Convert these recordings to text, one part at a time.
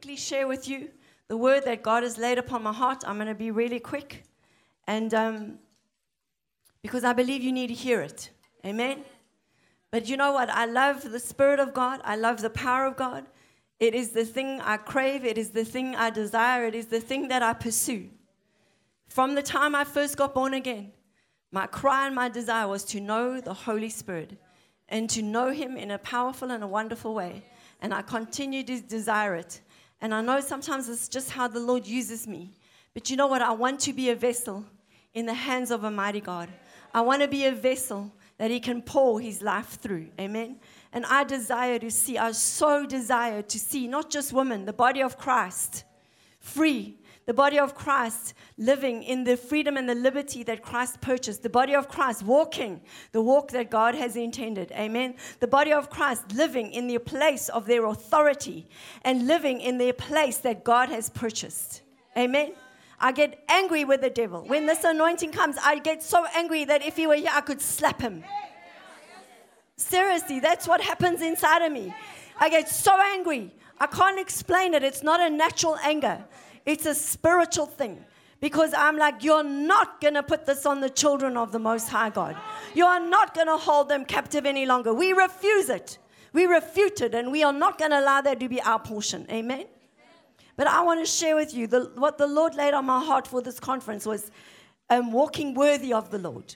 quickly share with you the word that God has laid upon my heart. I'm going to be really quick. And um, because I believe you need to hear it. Amen. But you know what? I love the Spirit of God, I love the power of God. It is the thing I crave, it is the thing I desire, it is the thing that I pursue. From the time I first got born again, my cry and my desire was to know the Holy Spirit and to know Him in a powerful and a wonderful way. And I continue to desire it. And I know sometimes it's just how the Lord uses me. But you know what? I want to be a vessel in the hands of a mighty God. I want to be a vessel that He can pour His life through. Amen. And I desire to see, I so desire to see not just women, the body of Christ, free the body of Christ living in the freedom and the liberty that Christ purchased, the body of Christ walking the walk that God has intended. Amen. The body of Christ living in the place of their authority and living in their place that God has purchased. Amen. I get angry with the devil. When this anointing comes, I get so angry that if he were here, I could slap him. Seriously, that's what happens inside of me. I get so angry. I can't explain it. It's not a natural anger. It's a spiritual thing. Because I'm like, you're not going to put this on the children of the Most High God. You are not going to hold them captive any longer. We refuse it. We refute it, and we are not going to allow that to be our portion. Amen? But I want to share with you the, what the Lord laid on my heart for this conference was um, walking worthy of the Lord.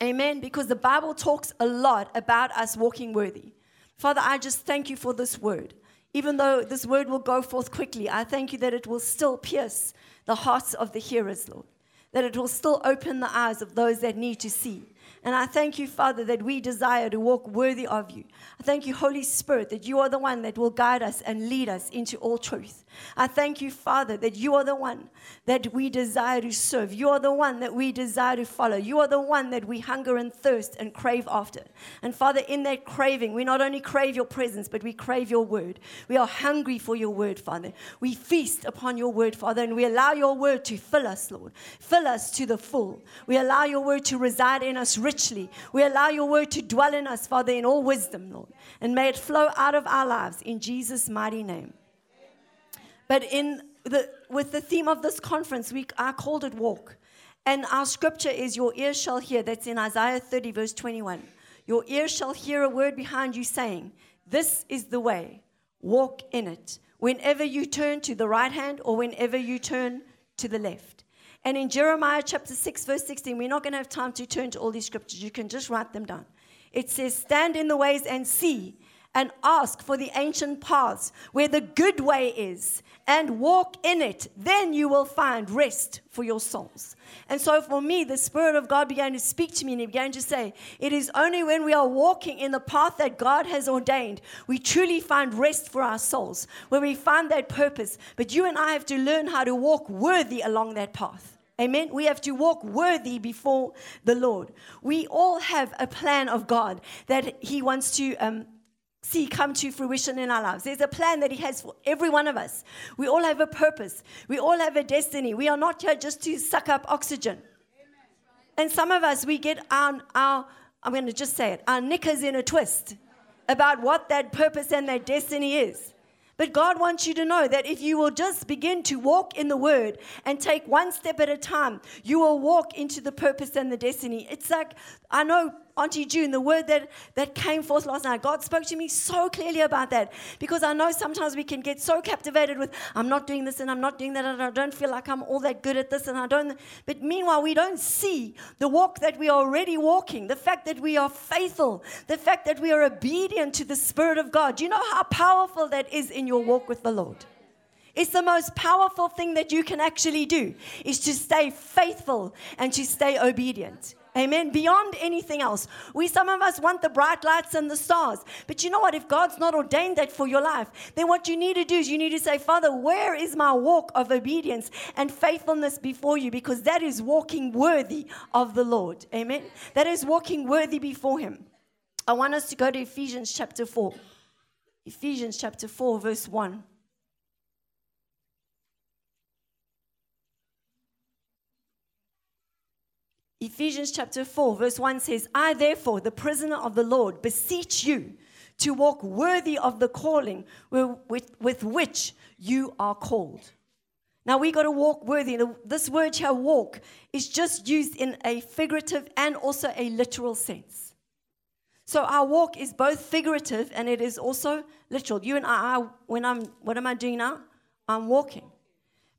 Amen? Because the Bible talks a lot about us walking worthy. Father, I just thank you for this word. Even though this word will go forth quickly, I thank you that it will still pierce the hearts of the hearers, Lord. That it will still open the eyes of those that need to see. And I thank you, Father, that we desire to walk worthy of you. I thank you, Holy Spirit, that you are the one that will guide us and lead us into all truth. I thank you, Father, that you are the one that we desire to serve. You are the one that we desire to follow. You are the one that we hunger and thirst and crave after. And Father, in that craving, we not only crave your presence, but we crave your word. We are hungry for your word, Father. We feast upon your word, Father, and we allow your word to fill us, Lord. Fill us to the full. We allow your word to reside in us richly. We allow your word to dwell in us, Father, in all wisdom, Lord. And may it flow out of our lives in Jesus' mighty name. But in the, with the theme of this conference, we, I called it walk. And our scripture is, Your ear shall hear. That's in Isaiah 30, verse 21. Your ear shall hear a word behind you saying, This is the way, walk in it. Whenever you turn to the right hand or whenever you turn to the left. And in Jeremiah chapter 6, verse 16, we're not going to have time to turn to all these scriptures. You can just write them down. It says, Stand in the ways and see, and ask for the ancient paths where the good way is, and walk in it, then you will find rest for your souls. And so for me, the Spirit of God began to speak to me and He began to say, It is only when we are walking in the path that God has ordained, we truly find rest for our souls, where we find that purpose. But you and I have to learn how to walk worthy along that path. Amen. We have to walk worthy before the Lord. We all have a plan of God that He wants to um, see come to fruition in our lives. There's a plan that He has for every one of us. We all have a purpose, we all have a destiny. We are not here just to suck up oxygen. And some of us, we get our, our I'm going to just say it, our knickers in a twist about what that purpose and that destiny is. But God wants you to know that if you will just begin to walk in the Word and take one step at a time, you will walk into the purpose and the destiny. It's like, I know Auntie June, the word that, that came forth last night, God spoke to me so clearly about that because I know sometimes we can get so captivated with, I'm not doing this and I'm not doing that and I don't feel like I'm all that good at this and I don't. But meanwhile, we don't see the walk that we are already walking, the fact that we are faithful, the fact that we are obedient to the Spirit of God. Do you know how powerful that is in your walk with the Lord? It's the most powerful thing that you can actually do is to stay faithful and to stay obedient. Amen. Beyond anything else. We, some of us, want the bright lights and the stars. But you know what? If God's not ordained that for your life, then what you need to do is you need to say, Father, where is my walk of obedience and faithfulness before you? Because that is walking worthy of the Lord. Amen. That is walking worthy before Him. I want us to go to Ephesians chapter 4. Ephesians chapter 4, verse 1. Ephesians chapter 4, verse 1 says, I therefore, the prisoner of the Lord, beseech you to walk worthy of the calling with, with which you are called. Now we got to walk worthy. This word here, walk, is just used in a figurative and also a literal sense. So our walk is both figurative and it is also literal. You and I, when I'm, what am I doing now? I'm walking.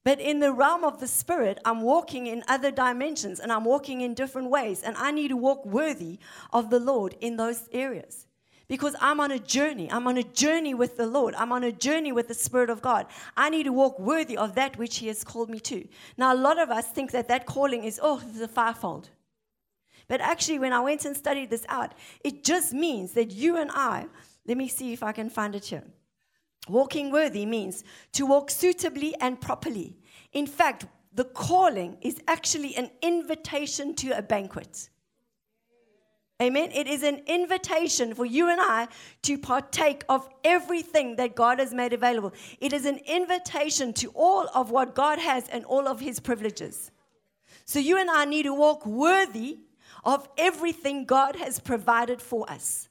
But in the realm of the spirit, I'm walking in other dimensions and I'm walking in different ways. And I need to walk worthy of the Lord in those areas. Because I'm on a journey. I'm on a journey with the Lord. I'm on a journey with the Spirit of God. I need to walk worthy of that which He has called me to. Now, a lot of us think that that calling is, oh, a fivefold. But actually, when I went and studied this out, it just means that you and I, let me see if I can find it here. Walking worthy means to walk suitably and properly. In fact, the calling is actually an invitation to a banquet. Amen. It is an invitation for you and I to partake of everything that God has made available. It is an invitation to all of what God has and all of his privileges. So you and I need to walk worthy of everything God has provided for us.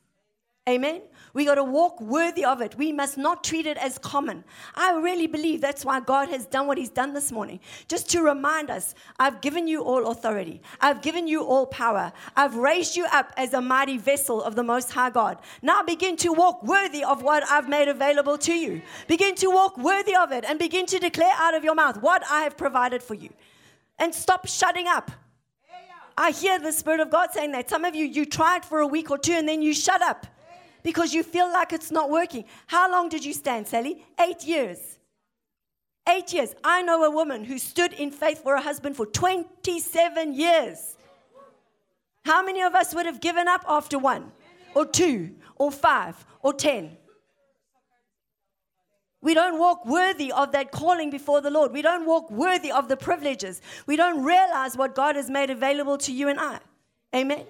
Amen. We got to walk worthy of it. We must not treat it as common. I really believe that's why God has done what He's done this morning. Just to remind us I've given you all authority, I've given you all power, I've raised you up as a mighty vessel of the Most High God. Now begin to walk worthy of what I've made available to you. Begin to walk worthy of it and begin to declare out of your mouth what I have provided for you. And stop shutting up. I hear the Spirit of God saying that. Some of you, you tried for a week or two and then you shut up because you feel like it's not working. How long did you stand, Sally? Eight years. Eight years. I know a woman who stood in faith for her husband for 27 years. How many of us would have given up after one, or two, or five, or ten? We don't walk worthy of that calling before the Lord. We don't walk worthy of the privileges. We don't realize what God has made available to you and I. Amen.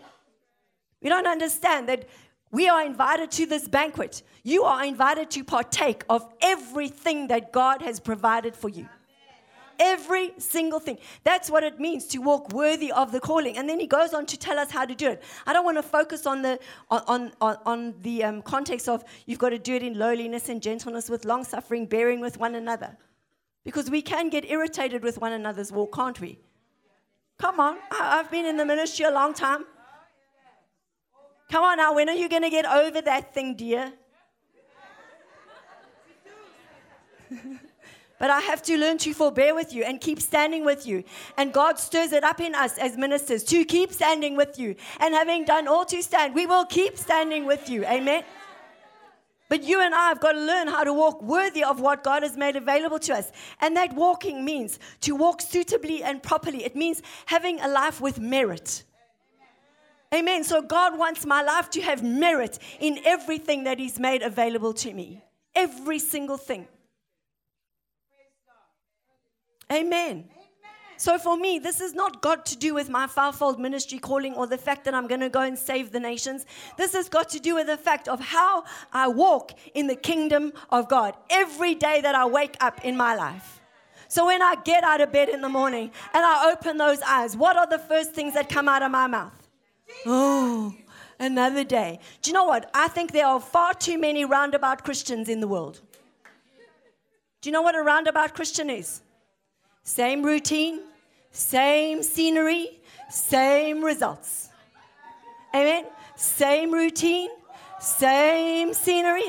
We don't understand that we are invited to this banquet. You are invited to partake of everything that God has provided for you. Every single thing. That's what it means to walk worthy of the calling. And then he goes on to tell us how to do it. I don't want to focus on the on on, on the um, context of you've got to do it in lowliness and gentleness, with long suffering, bearing with one another, because we can get irritated with one another's walk, can't we? Come on, I've been in the ministry a long time. Come on now, when are you going to get over that thing, dear? but I have to learn to forbear with you and keep standing with you. And God stirs it up in us as ministers to keep standing with you. And having done all to stand, we will keep standing with you. Amen. But you and I have got to learn how to walk worthy of what God has made available to us. And that walking means to walk suitably and properly. It means having a life with merit. Amen. So God wants my life to have merit in everything that He's made available to me. Every single thing. Amen. So for me, this is not got to do with my fivefold ministry calling or the fact that I'm going to go and save the nations. This has got to do with the fact of how I walk in the kingdom of God every day that I wake up in my life. So when I get out of bed in the morning and I open those eyes, what are the first things that come out of my mouth? Oh, another day. Do you know what? I think there are far too many roundabout Christians in the world. Do you know what a roundabout Christian is? Same routine, same scenery, same results. Amen? Same routine, same scenery.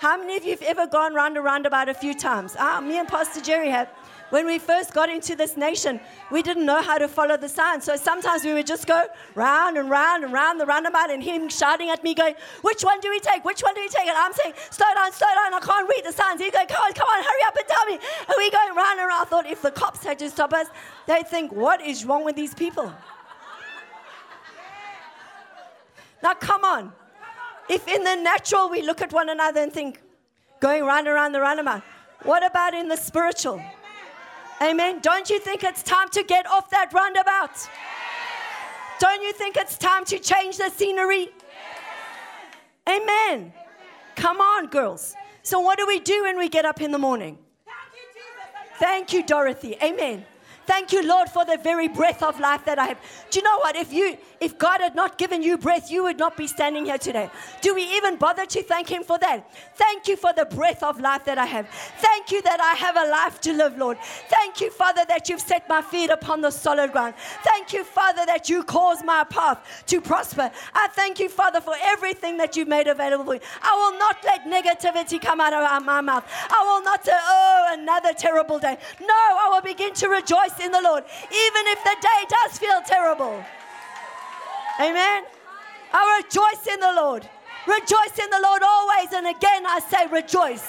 How many of you have ever gone round and roundabout a few times? Ah, me and Pastor Jerry have. When we first got into this nation, we didn't know how to follow the signs. So sometimes we would just go round and round and round the roundabout and him shouting at me, going, Which one do we take? Which one do we take? And I'm saying, Slow down, slow down. I can't read the signs. He's going, Come on, come on, hurry up and tell me. And we go round and round. I thought if the cops had to stop us, they'd think, What is wrong with these people? Now, come on. If in the natural we look at one another and think, going round and round the roundabout, what about in the spiritual? Amen. Don't you think it's time to get off that roundabout? Don't you think it's time to change the scenery? Amen. Come on, girls. So, what do we do when we get up in the morning? Thank you, Dorothy. Amen. Thank you, Lord, for the very breath of life that I have. Do you know what? If you If God had not given you breath, you would not be standing here today. Do we even bother to thank Him for that? Thank you for the breath of life that I have. Thank you that I have a life to live, Lord. Thank you, Father, that you've set my feet upon the solid ground. Thank you, Father, that you cause my path to prosper. I thank you, Father, for everything that you've made available for me. I will not let negativity come out of my mouth. I will not say, oh, another terrible day. No, I will begin to rejoice in the Lord, even if the day does feel terrible. Amen. I rejoice in the Lord. Rejoice in the Lord always. And again, I say rejoice.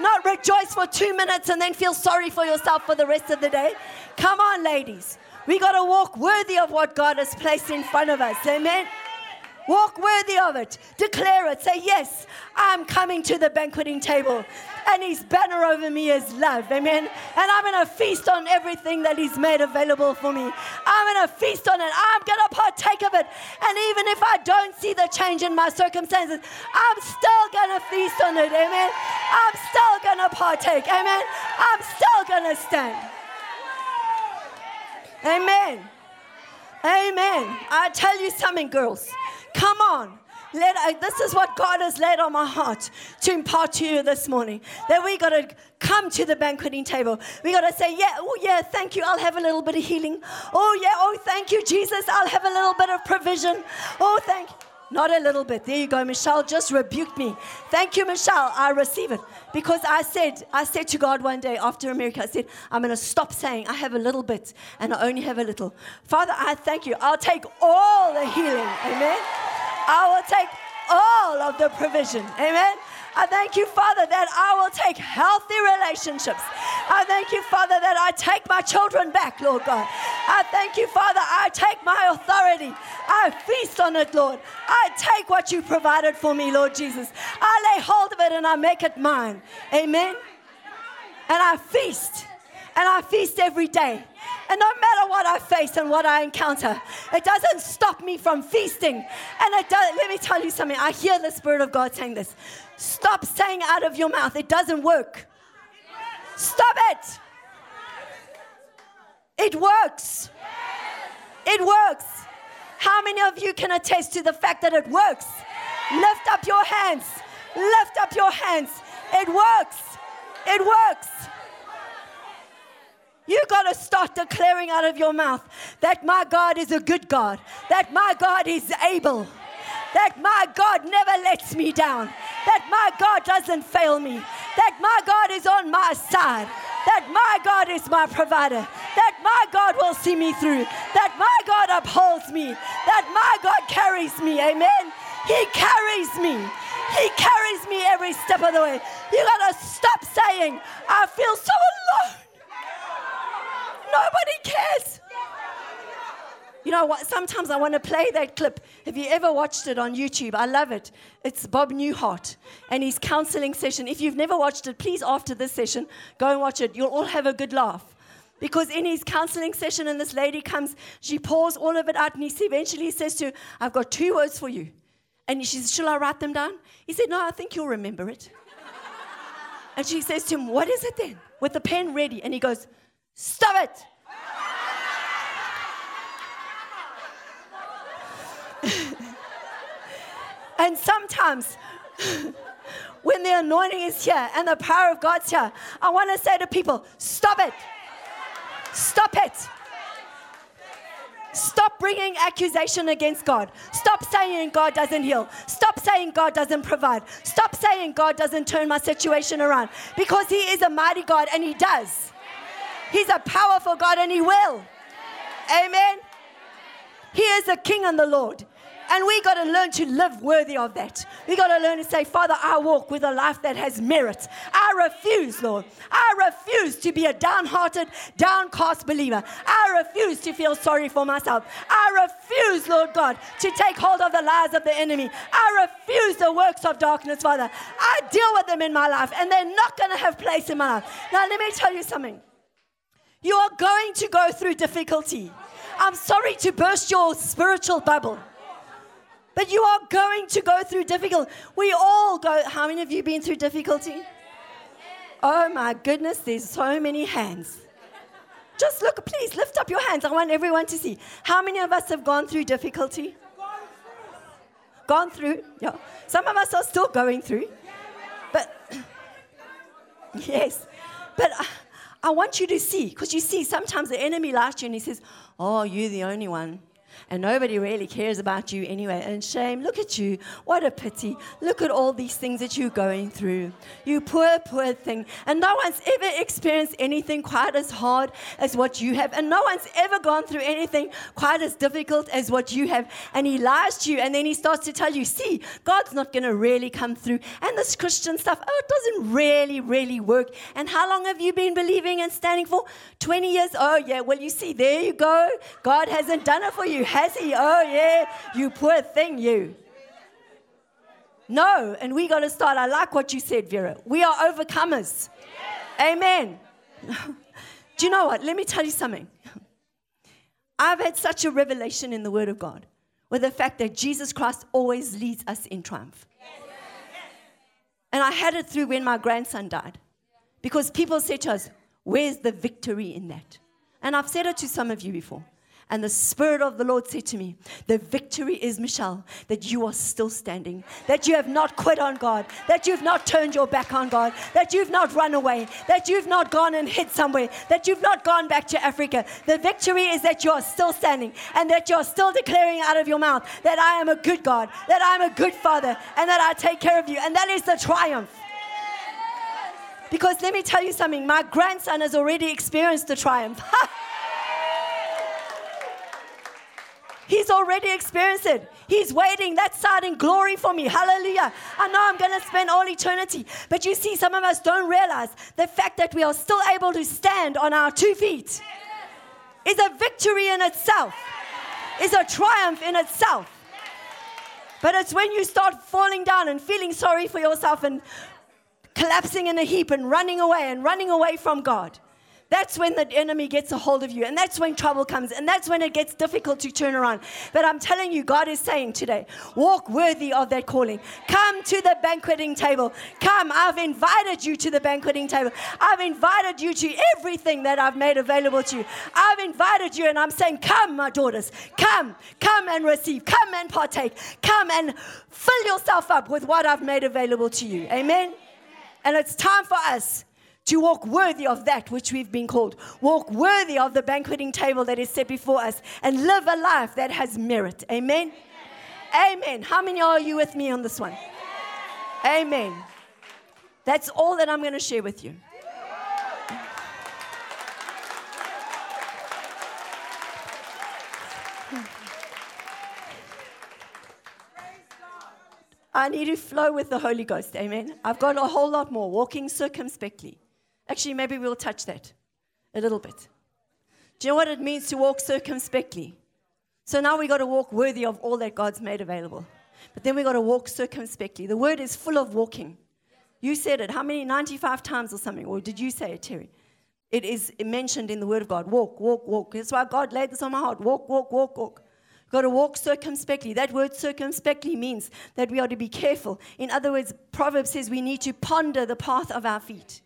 Not rejoice for two minutes and then feel sorry for yourself for the rest of the day. Come on, ladies. We got to walk worthy of what God has placed in front of us. Amen. Walk worthy of it. Declare it. Say, Yes, I'm coming to the banqueting table. And his banner over me is love. Amen. And I'm going to feast on everything that he's made available for me. I'm going to feast on it. I'm going to partake of it. And even if I don't see the change in my circumstances, I'm still going to feast on it. Amen. I'm still going to partake. Amen. I'm still going to stand. Amen. Amen. I tell you something, girls. Come on. Let, this is what God has laid on my heart to impart to you this morning. That we got to come to the banqueting table. We got to say, yeah, oh yeah, thank you. I'll have a little bit of healing. Oh yeah, oh thank you, Jesus. I'll have a little bit of provision. Oh thank. Not a little bit. There you go. Michelle just rebuked me. Thank you, Michelle. I receive it. Because I said, I said to God one day after America, I said, I'm going to stop saying I have a little bit and I only have a little. Father, I thank you. I'll take all the healing. Amen. I will take all of the provision. Amen. I thank you, Father, that I will take healthy relationships. I thank you, Father, that I take my children back, Lord God. I thank you, Father, I take my authority. I feast on it, Lord. I take what you provided for me, Lord Jesus. I lay hold of it and I make it mine. Amen. And I feast. And I feast every day. And no matter what I face and what I encounter, it doesn't stop me from feasting. And it does, let me tell you something. I hear the Spirit of God saying this. Stop saying out of your mouth, it doesn't work. Stop it. It works. It works. How many of you can attest to the fact that it works? Lift up your hands. Lift up your hands. It works. It works. You got to start declaring out of your mouth that my God is a good God, that my God is able, that my God never lets me down, that my God doesn't fail me, that my God is on my side, that my God is my provider, my God will see me through, that my God upholds me, that my God carries me. Amen. He carries me. He carries me every step of the way. You got to stop saying, I feel so alone. Nobody cares. You know what? Sometimes I want to play that clip. Have you ever watched it on YouTube? I love it. It's Bob Newhart and his counseling session. If you've never watched it, please, after this session, go and watch it. You'll all have a good laugh. Because in his counseling session, and this lady comes, she pours all of it out, and he eventually says to her, I've got two words for you. And she says, Shall I write them down? He said, No, I think you'll remember it. and she says to him, What is it then? With the pen ready. And he goes, Stop it. and sometimes, when the anointing is here and the power of God's here, I want to say to people, stop it. Stop it. Stop bringing accusation against God. Stop saying God doesn't heal. Stop saying God doesn't provide. Stop saying God doesn't turn my situation around because He is a mighty God and He does. He's a powerful God and He will. Amen. He is the King and the Lord. And we got to learn to live worthy of that. We got to learn to say, Father, I walk with a life that has merit. I refuse, Lord. I refuse to be a downhearted, downcast believer. I refuse to feel sorry for myself. I refuse, Lord God, to take hold of the lies of the enemy. I refuse the works of darkness, Father. I deal with them in my life, and they're not going to have place in my life. Now, let me tell you something. You are going to go through difficulty. I'm sorry to burst your spiritual bubble. But you are going to go through difficulty. We all go. How many of you been through difficulty? Oh my goodness, there's so many hands. Just look, please lift up your hands. I want everyone to see. How many of us have gone through difficulty? Gone through, yeah. Some of us are still going through. But, yes. But I, I want you to see, because you see, sometimes the enemy to you and he says, Oh, you're the only one and nobody really cares about you anyway. And shame, look at you. What a pity. Look at all these things that you're going through. You poor, poor thing. And no one's ever experienced anything quite as hard as what you have. And no one's ever gone through anything quite as difficult as what you have. And he lies to you. And then he starts to tell you, see, God's not going to really come through. And this Christian stuff, oh, it doesn't really, really work. And how long have you been believing and standing for? 20 years? Oh, yeah. Well, you see, there you go. God hasn't done it for you has he? Oh, yeah, you poor thing, you. No, and we got to start. I like what you said, Vera. We are overcomers. Amen. Do you know what? Let me tell you something. I've had such a revelation in the Word of God with the fact that Jesus Christ always leads us in triumph. And I had it through when my grandson died. Because people said to us, Where's the victory in that? And I've said it to some of you before. And the Spirit of the Lord said to me, The victory is, Michelle, that you are still standing, that you have not quit on God, that you've not turned your back on God, that you've not run away, that you've not gone and hid somewhere, that you've not gone back to Africa. The victory is that you are still standing and that you're still declaring out of your mouth that I am a good God, that I am a good Father, and that I take care of you. And that is the triumph. Because let me tell you something, my grandson has already experienced the triumph. He's already experienced it. He's waiting that side in glory for me. Hallelujah. I know I'm going to spend all eternity. But you see, some of us don't realize the fact that we are still able to stand on our two feet is a victory in itself, is a triumph in itself. But it's when you start falling down and feeling sorry for yourself and collapsing in a heap and running away and running away from God that's when the enemy gets a hold of you. And that's when trouble comes. And that's when it gets difficult to turn around. But I'm telling you, God is saying today, walk worthy of that calling. Come to the banqueting table. Come. I've invited you to the banqueting table. I've invited you to everything that I've made available to you. I've invited you, and I'm saying, Come, my daughters. Come. Come and receive. Come and partake. Come and fill yourself up with what I've made available to you. Amen. And it's time for us to walk worthy of that which we've been called, walk worthy of the banqueting table that is set before us, and live a life that has merit. Amen. Amen. Amen. How many are you with me on this one? Amen. Amen. That's all that I'm going to share with you. I need to flow with the Holy Ghost. Amen. I've got a whole lot more. Walking circumspectly. Actually, maybe we'll touch that a little bit. Do you know what it means to walk circumspectly? So now we got to walk worthy of all that God's made available. But then we got to walk circumspectly. The word is full of walking. You said it. How many? 95 times or something. Or did you say it, Terry? It is mentioned in the word of God. Walk, walk, walk. That's why God laid this on my heart. Walk, walk, walk, walk. Got to walk circumspectly. That word circumspectly means that we are to be careful. In other words, Proverbs says we need to ponder the path of our feet.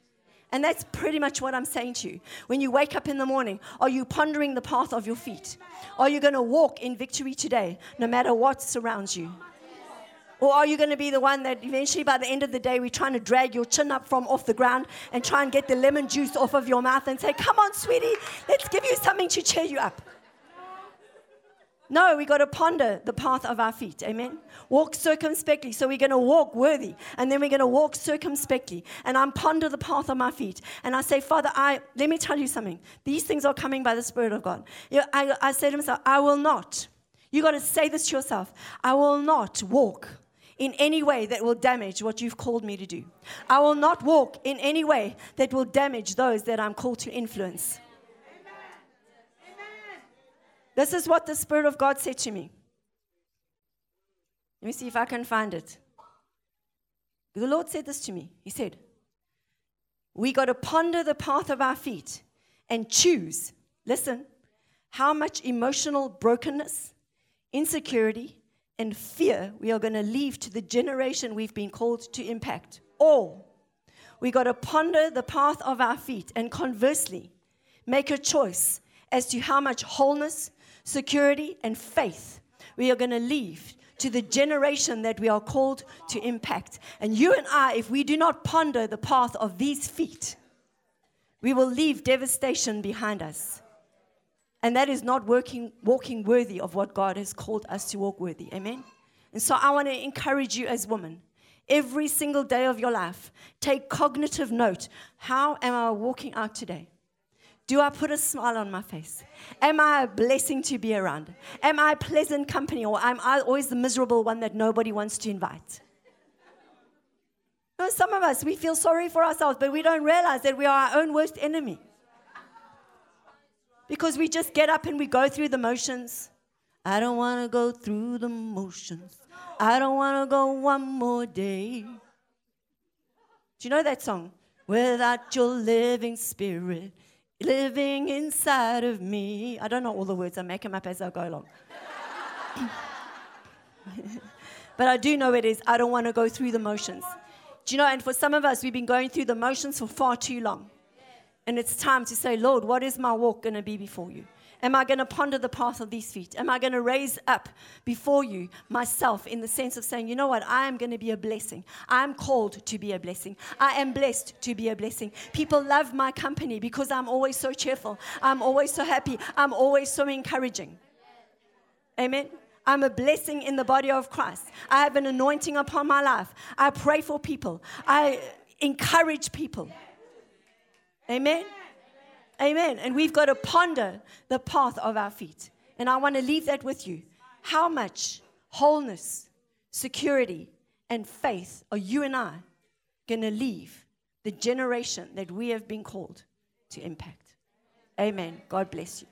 And that's pretty much what I'm saying to you. When you wake up in the morning, are you pondering the path of your feet? Are you going to walk in victory today, no matter what surrounds you? Or are you going to be the one that eventually, by the end of the day, we're trying to drag your chin up from off the ground and try and get the lemon juice off of your mouth and say, Come on, sweetie, let's give you something to cheer you up? No, we got to ponder the path of our feet. Amen. Walk circumspectly. So we're going to walk worthy, and then we're going to walk circumspectly. And I'm ponder the path of my feet. And I say, Father, I let me tell you something. These things are coming by the Spirit of God. I, I say to myself, I will not. You got to say this to yourself. I will not walk in any way that will damage what you've called me to do. I will not walk in any way that will damage those that I'm called to influence. This is what the Spirit of God said to me. Let me see if I can find it. The Lord said this to me. He said, We got to ponder the path of our feet and choose, listen, how much emotional brokenness, insecurity, and fear we are going to leave to the generation we've been called to impact. All. we got to ponder the path of our feet and conversely, make a choice as to how much wholeness, security, and faith we are going to leave to the generation that we are called to impact. And you and I, if we do not ponder the path of these feet, we will leave devastation behind us. And that is not working, walking worthy of what God has called us to walk worthy. Amen? And so I want to encourage you as women, every single day of your life, take cognitive note. How am I walking out today? Do I put a smile on my face? Am I a blessing to be around? Am I pleasant company or am I always the miserable one that nobody wants to invite? No, some of us, we feel sorry for ourselves, but we don't realize that we are our own worst enemy. Because we just get up and we go through the motions. I don't want to go through the motions. I don't want to go one more day. Do you know that song? Without your living spirit, living inside of me. I don't know all the words, I make them up as I go along. but I do know it is, I don't want to go through the motions. Do you know, and for some of us, we've been going through the motions for far too long. And it's time to say, Lord, what is my walk going to be before you? Am I going to ponder the path of these feet? Am I going to raise up before you myself in the sense of saying, you know what? I am going to be a blessing. I am called to be a blessing. I am blessed to be a blessing. People love my company because I'm always so cheerful. I'm always so happy. I'm always so encouraging. Amen. I'm a blessing in the body of Christ. I have an anointing upon my life. I pray for people. I encourage people. Amen. Amen. And we've got to ponder the path of our feet. And I want to leave that with you. How much wholeness, security, and faith are you and I going to leave the generation that we have been called to impact? Amen. God bless you.